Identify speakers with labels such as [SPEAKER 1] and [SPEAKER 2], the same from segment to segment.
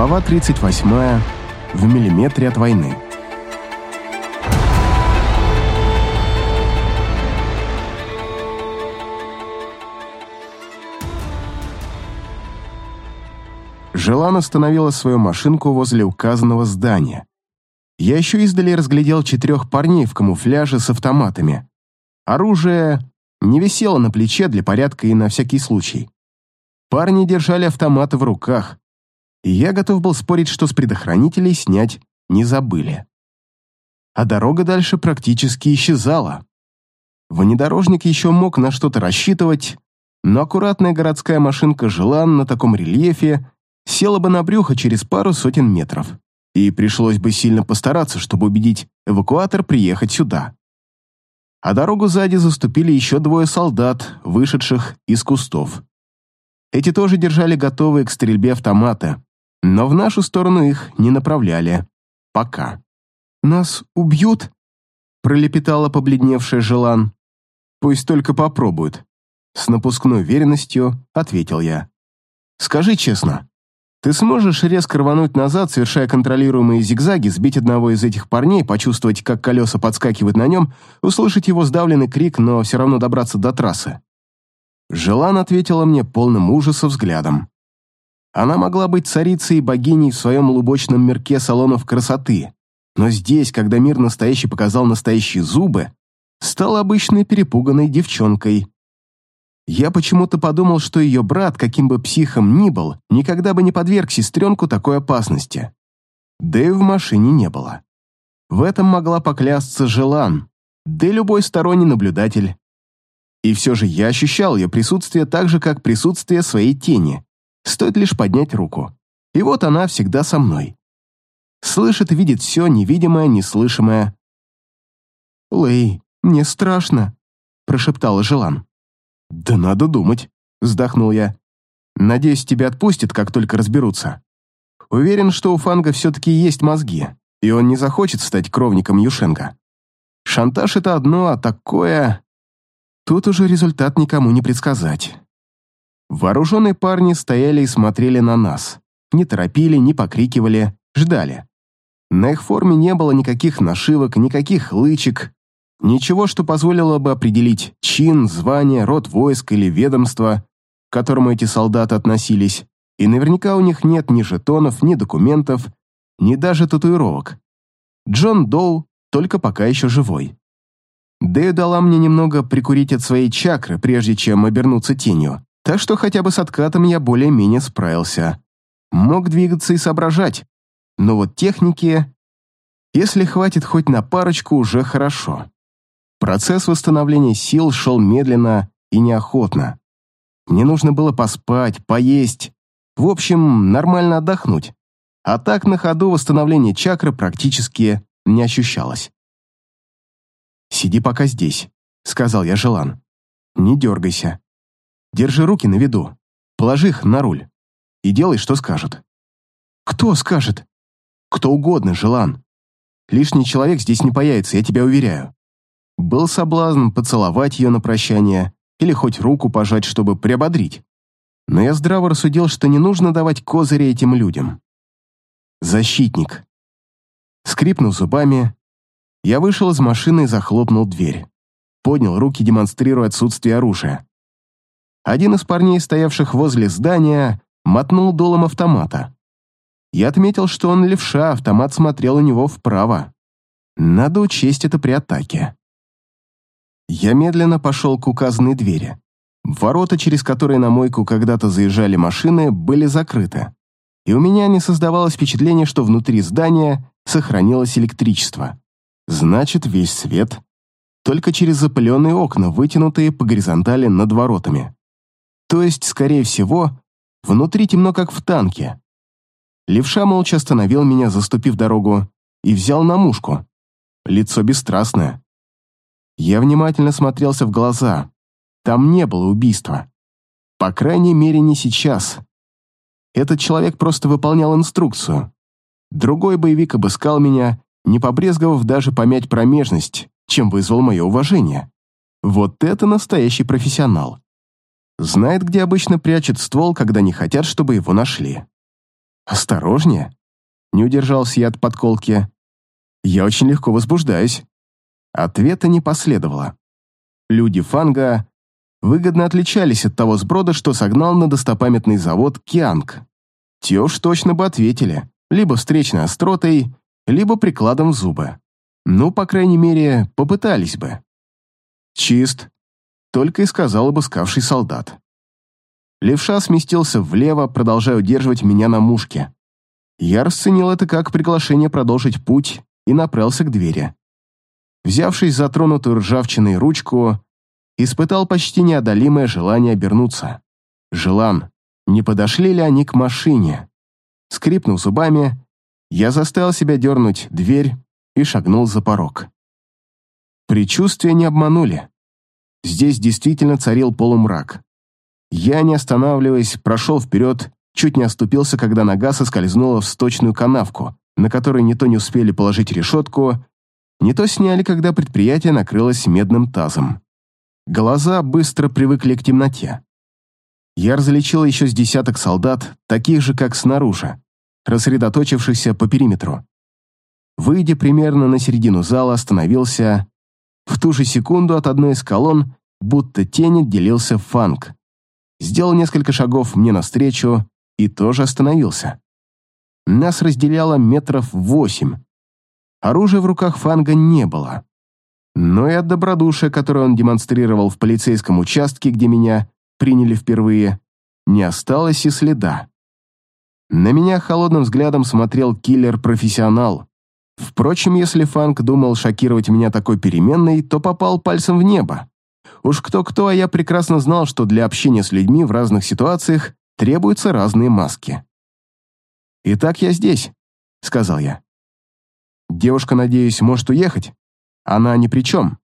[SPEAKER 1] Глава 38. В миллиметре от войны. Желан остановила свою машинку возле указанного здания. Я еще издали разглядел четырех парней в камуфляже с автоматами. Оружие не висело на плече для порядка и на всякий случай. Парни держали автоматы в руках, я готов был спорить, что с предохранителей снять не забыли. А дорога дальше практически исчезала. Внедорожник еще мог на что-то рассчитывать, но аккуратная городская машинка «Желан» на таком рельефе села бы на брюхо через пару сотен метров, и пришлось бы сильно постараться, чтобы убедить эвакуатор приехать сюда. А дорогу сзади заступили еще двое солдат, вышедших из кустов. Эти тоже держали готовые к стрельбе автоматы, но в нашу сторону их не направляли. Пока. «Нас убьют?» — пролепетала побледневшая Желан. «Пусть только попробуют», — с напускной уверенностью ответил я. «Скажи честно, ты сможешь резко рвануть назад, совершая контролируемые зигзаги, сбить одного из этих парней, почувствовать, как колеса подскакивают на нем, услышать его сдавленный крик, но все равно добраться до трассы?» Желан ответила мне полным ужаса взглядом. Она могла быть царицей и богиней в своем лубочном мирке салонов красоты, но здесь, когда мир настоящий показал настоящие зубы, стала обычной перепуганной девчонкой. Я почему-то подумал, что ее брат, каким бы психом ни был, никогда бы не подверг сестренку такой опасности. И в машине не было. В этом могла поклясться Желан, да и любой сторонний наблюдатель. И все же я ощущал ее присутствие так же, как присутствие своей тени. Стоит лишь поднять руку. И вот она всегда со мной. Слышит и видит все невидимое, неслышимое. «Лэй, мне страшно», — прошептала Желан. «Да надо думать», — вздохнул я. «Надеюсь, тебя отпустят, как только разберутся. Уверен, что у Фанга все-таки есть мозги, и он не захочет стать кровником Юшенко. Шантаж — это одно, а такое... Тут уже результат никому не предсказать. Вооруженные парни стояли и смотрели на нас. Не торопили, не покрикивали, ждали. На их форме не было никаких нашивок, никаких лычек, ничего, что позволило бы определить чин, звание, род войск или ведомство, к которому эти солдаты относились, и наверняка у них нет ни жетонов, ни документов, ни даже татуировок. Джон Доу только пока еще живой. Дэю дала мне немного прикурить от своей чакры, прежде чем обернуться тенью, так что хотя бы с откатом я более-менее справился. Мог двигаться и соображать, но вот техники... Если хватит хоть на парочку, уже хорошо. Процесс восстановления сил шел медленно и неохотно. Мне нужно было поспать, поесть, в общем, нормально отдохнуть. А так на ходу восстановление чакры практически не ощущалось. «Сиди пока здесь», — сказал я Желан. «Не дергайся. Держи руки на виду. Положи их на руль. И делай, что скажут». «Кто скажет?» «Кто угодно, Желан. Лишний человек здесь не появится, я тебя уверяю». Был соблазн поцеловать ее на прощание или хоть руку пожать, чтобы приободрить. Но я здраво рассудил, что не нужно давать козыри этим людям. Защитник. Скрипнув зубами, я вышел из машины и захлопнул дверь. Поднял руки, демонстрируя отсутствие оружия. Один из парней, стоявших возле здания, мотнул долом автомата. Я отметил, что он левша, автомат смотрел у него вправо. Надо учесть это при атаке. Я медленно пошел к указанной двери. Ворота, через которые на мойку когда-то заезжали машины, были закрыты. И у меня не создавалось впечатление, что внутри здания сохранилось электричество. Значит, весь свет только через запыленные окна, вытянутые по горизонтали над воротами. То есть, скорее всего, внутри темно, как в танке. Левша молча остановил меня, заступив дорогу, и взял на мушку. Лицо бесстрастное. Я внимательно смотрелся в глаза. Там не было убийства. По крайней мере, не сейчас. Этот человек просто выполнял инструкцию. Другой боевик обыскал меня не побрезговав даже помять промежность, чем вызвал мое уважение. Вот это настоящий профессионал. Знает, где обычно прячет ствол, когда не хотят, чтобы его нашли. «Осторожнее!» Не удержался я от подколки. «Я очень легко возбуждаюсь». Ответа не последовало. Люди Фанга выгодно отличались от того сброда, что согнал на достопамятный завод Кианг. Те уж точно бы ответили, либо встречной остротой, либо прикладом в зубы. Ну, по крайней мере, попытались бы. «Чист», — только и сказал обыскавший солдат. Левша сместился влево, продолжая удерживать меня на мушке. Я расценил это как приглашение продолжить путь и направился к двери. Взявшись за тронутую ржавчиной ручку, испытал почти неодолимое желание обернуться. Желан, не подошли ли они к машине? Скрипнув зубами, я заставил себя дернуть дверь и шагнул за порог. Предчувствия не обманули. Здесь действительно царил полумрак. Я, не останавливаясь, прошел вперед, чуть не оступился, когда нога соскользнула в сточную канавку, на которой не то не успели положить решетку, не то сняли, когда предприятие накрылось медным тазом. Глаза быстро привыкли к темноте. Я различил еще с десяток солдат, таких же, как снаружи, рассредоточившихся по периметру. Выйдя примерно на середину зала, остановился. В ту же секунду от одной из колонн, будто тень, делился фанк. Сделал несколько шагов мне навстречу и тоже остановился. Нас разделяло метров восемь. Оружия в руках фанга не было но и от добродушия, которое он демонстрировал в полицейском участке, где меня приняли впервые, не осталось и следа. На меня холодным взглядом смотрел киллер-профессионал. Впрочем, если Фанк думал шокировать меня такой переменной, то попал пальцем в небо. Уж кто-кто, а я прекрасно знал, что для общения с людьми в разных ситуациях требуются разные маски. «Итак, я здесь», — сказал я. «Девушка, надеюсь, может уехать?» Она ни при чем.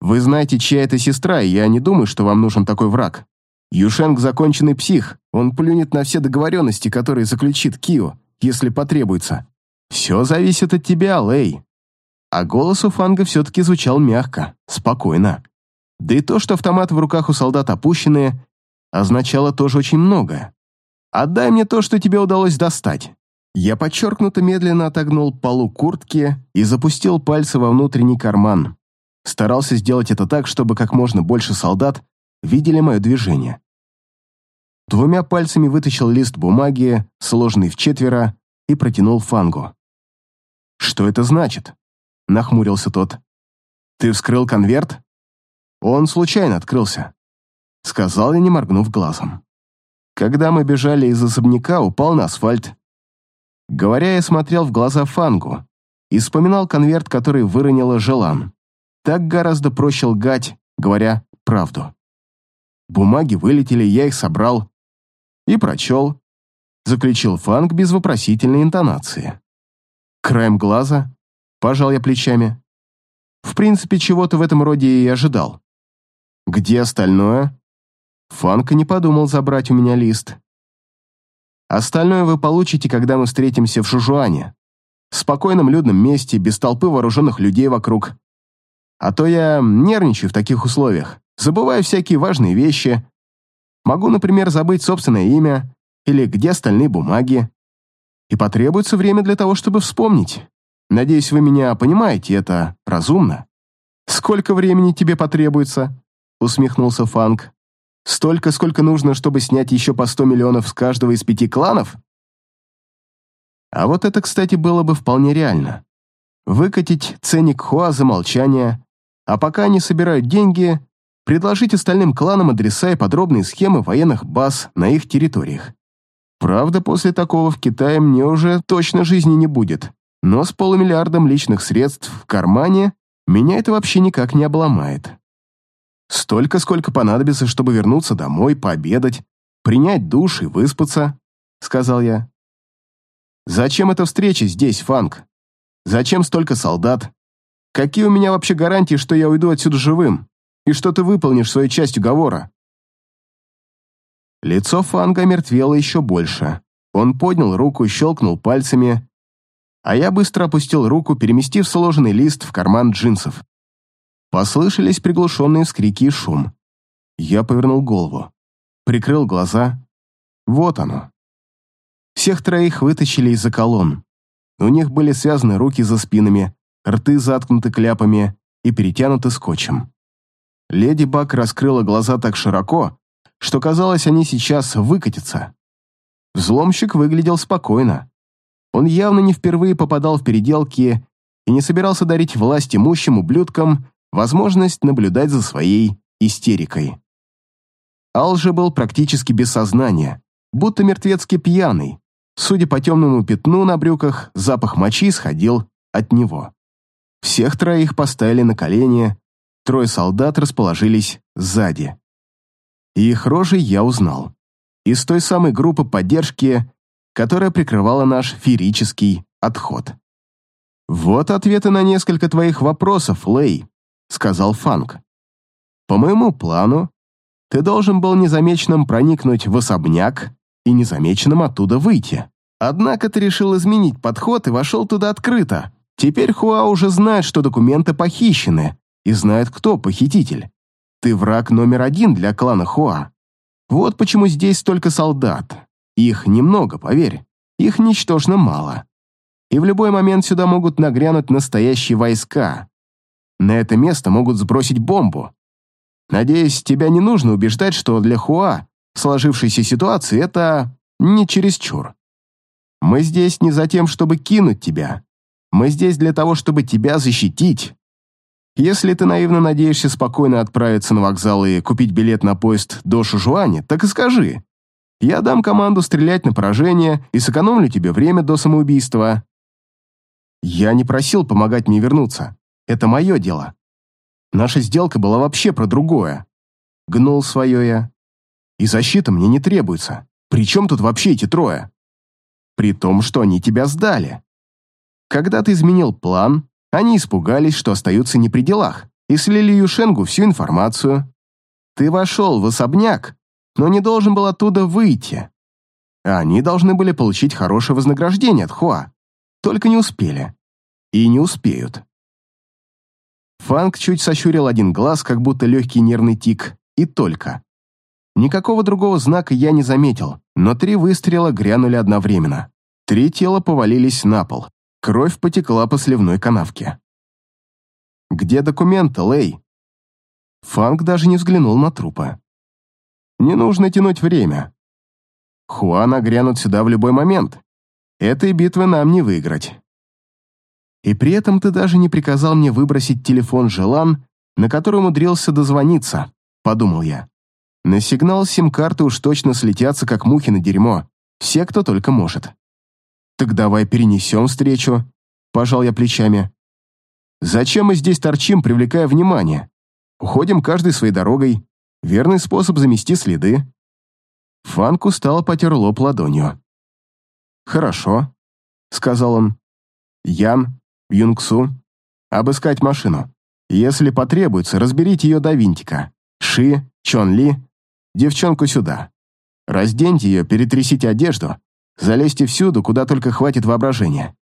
[SPEAKER 1] Вы знаете, чья это сестра, и я не думаю, что вам нужен такой враг. Юшенг законченный псих, он плюнет на все договоренности, которые заключит Кио, если потребуется. Все зависит от тебя, Лэй. А голос у Фанга все-таки звучал мягко, спокойно. Да и то, что автоматы в руках у солдат опущены, означало тоже очень многое. Отдай мне то, что тебе удалось достать. Я подчеркнуто медленно отогнул полу куртки и запустил пальцы во внутренний карман. Старался сделать это так, чтобы как можно больше солдат видели мое движение. Двумя пальцами вытащил лист бумаги, сложенный в четверо, и протянул фангу. «Что это значит?» — нахмурился тот. «Ты вскрыл конверт?» «Он случайно открылся», — сказал я, не моргнув глазом. Когда мы бежали из особняка, упал на асфальт Говоря, я смотрел в глаза Фангу и вспоминал конверт, который выронила Желан. Так гораздо проще лгать, говоря правду. Бумаги вылетели, я их собрал и прочел. Заключил Фанг без вопросительной интонации. Краем глаза пожал я плечами. В принципе, чего-то в этом роде и ожидал. Где остальное? Фанк не подумал забрать у меня лист. Остальное вы получите, когда мы встретимся в Шужуане. В спокойном людном месте, без толпы вооруженных людей вокруг. А то я нервничаю в таких условиях, забываю всякие важные вещи. Могу, например, забыть собственное имя или где остальные бумаги. И потребуется время для того, чтобы вспомнить. Надеюсь, вы меня понимаете, это разумно. «Сколько времени тебе потребуется?» — усмехнулся Фанк. Столько, сколько нужно, чтобы снять еще по 100 миллионов с каждого из пяти кланов? А вот это, кстати, было бы вполне реально. Выкатить ценник Хуа за молчание, а пока они собирают деньги, предложить остальным кланам адреса и подробные схемы военных баз на их территориях. Правда, после такого в Китае мне уже точно жизни не будет, но с полумиллиардом личных средств в кармане меня это вообще никак не обломает. Столько, сколько понадобится, чтобы вернуться домой, пообедать, принять душ и выспаться», — сказал я. «Зачем эта встреча здесь, Фанк? Зачем столько солдат? Какие у меня вообще гарантии, что я уйду отсюда живым, и что ты выполнишь свою часть уговора?» Лицо Фанга мертвело еще больше. Он поднял руку, щелкнул пальцами, а я быстро опустил руку, переместив сложенный лист в карман джинсов. Послышались приглушенные вскрики и шум. Я повернул голову, прикрыл глаза. Вот оно. Всех троих вытащили из-за колонн. У них были связаны руки за спинами, рты заткнуты кляпами и перетянуты скотчем. Леди Баг раскрыла глаза так широко, что казалось, они сейчас выкатятся. Взломщик выглядел спокойно. Он явно не впервые попадал в переделки и не собирался дарить власть имущим ублюдкам возможность наблюдать за своей истерикой. Ал же был практически без сознания, будто мертвецки пьяный. Судя по темному пятну на брюках, запах мочи сходил от него. Всех троих поставили на колени, трое солдат расположились сзади. И их рожи я узнал. Из той самой группы поддержки, которая прикрывала наш феерический отход. «Вот ответы на несколько твоих вопросов, Лей», — сказал Фанк. «По моему плану, ты должен был незамеченным проникнуть в особняк и незамеченным оттуда выйти. Однако ты решил изменить подход и вошел туда открыто. Теперь Хуа уже знает, что документы похищены, и знает, кто похититель. Ты враг номер один для клана Хуа. Вот почему здесь столько солдат. Их немного, поверь. Их ничтожно мало. И в любой момент сюда могут нагрянуть настоящие войска. На это место могут сбросить бомбу. Надеюсь, тебя не нужно убеждать, что для Хуа сложившейся ситуации это не чересчур. Мы здесь не за тем, чтобы кинуть тебя. Мы здесь для того, чтобы тебя защитить. Если ты наивно надеешься спокойно отправиться на вокзал и купить билет на поезд до Шужуани, так и скажи. Я дам команду стрелять на поражение и сэкономлю тебе время до самоубийства. Я не просил помогать мне вернуться. Это мое дело. Наша сделка была вообще про другое. Гнул свое я. И защита мне не требуется. Причем тут вообще эти трое? При том, что они тебя сдали. Когда ты изменил план, они испугались, что остаются не при делах, и слили Юшенгу всю информацию. Ты вошел в особняк, но не должен был оттуда выйти. Они должны были получить хорошее вознаграждение от Хуа. Только не успели. И не успеют. Фанк чуть сощурил один глаз, как будто легкий нервный тик, и только. Никакого другого знака я не заметил, но три выстрела грянули одновременно. Три тела повалились на пол. Кровь потекла по сливной канавке. «Где документы, Лэй?» Фанк даже не взглянул на трупы. «Не нужно тянуть время. Хуана грянут сюда в любой момент. Этой битвы нам не выиграть. И при этом ты даже не приказал мне выбросить телефон Желан, на который умудрился дозвониться», — подумал я. На сигнал сим-карты уж точно слетятся, как мухи на дерьмо. Все, кто только может. «Так давай перенесем встречу», — пожал я плечами. «Зачем мы здесь торчим, привлекая внимание? Уходим каждой своей дорогой. Верный способ замести следы». Фанк устало потер лоб ладонью. «Хорошо», — сказал он. «Ян, Юнгсу, обыскать машину. Если потребуется, разберите ее до винтика. Ши, Чон Ли, девчонку сюда. Разденьте ее, перетрясите одежду, Залезьте всюду, куда только хватит воображения.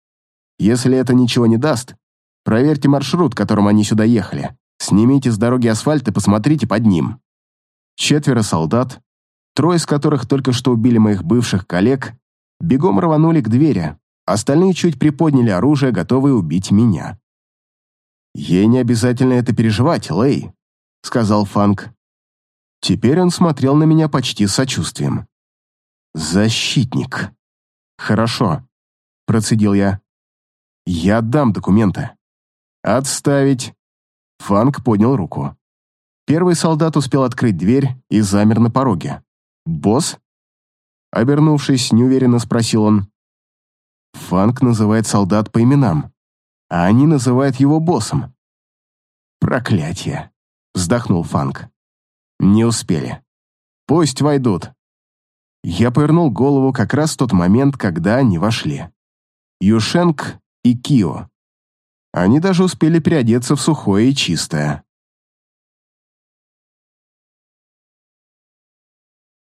[SPEAKER 1] Если это ничего не даст, проверьте маршрут, которым они сюда ехали. Снимите с дороги асфальт и посмотрите под ним. Четверо солдат, трое из которых только что убили моих бывших коллег, бегом рванули к двери, остальные чуть приподняли оружие, готовые убить меня. «Ей не обязательно это переживать, Лэй», — сказал Фанк. Теперь он смотрел на меня почти с сочувствием. «Защитник». «Хорошо», — процедил я. «Я отдам документы». «Отставить». Фанк поднял руку. Первый солдат успел открыть дверь и замер на пороге. «Босс?» Обернувшись, неуверенно спросил он. Фанк называет солдат по именам, а они называют его боссом. «Проклятие!» — вздохнул Фанк. «Не успели. Пусть войдут». Я повернул голову как раз в тот момент, когда они вошли. Юшенк и Кио. Они даже успели переодеться в сухое и чистое.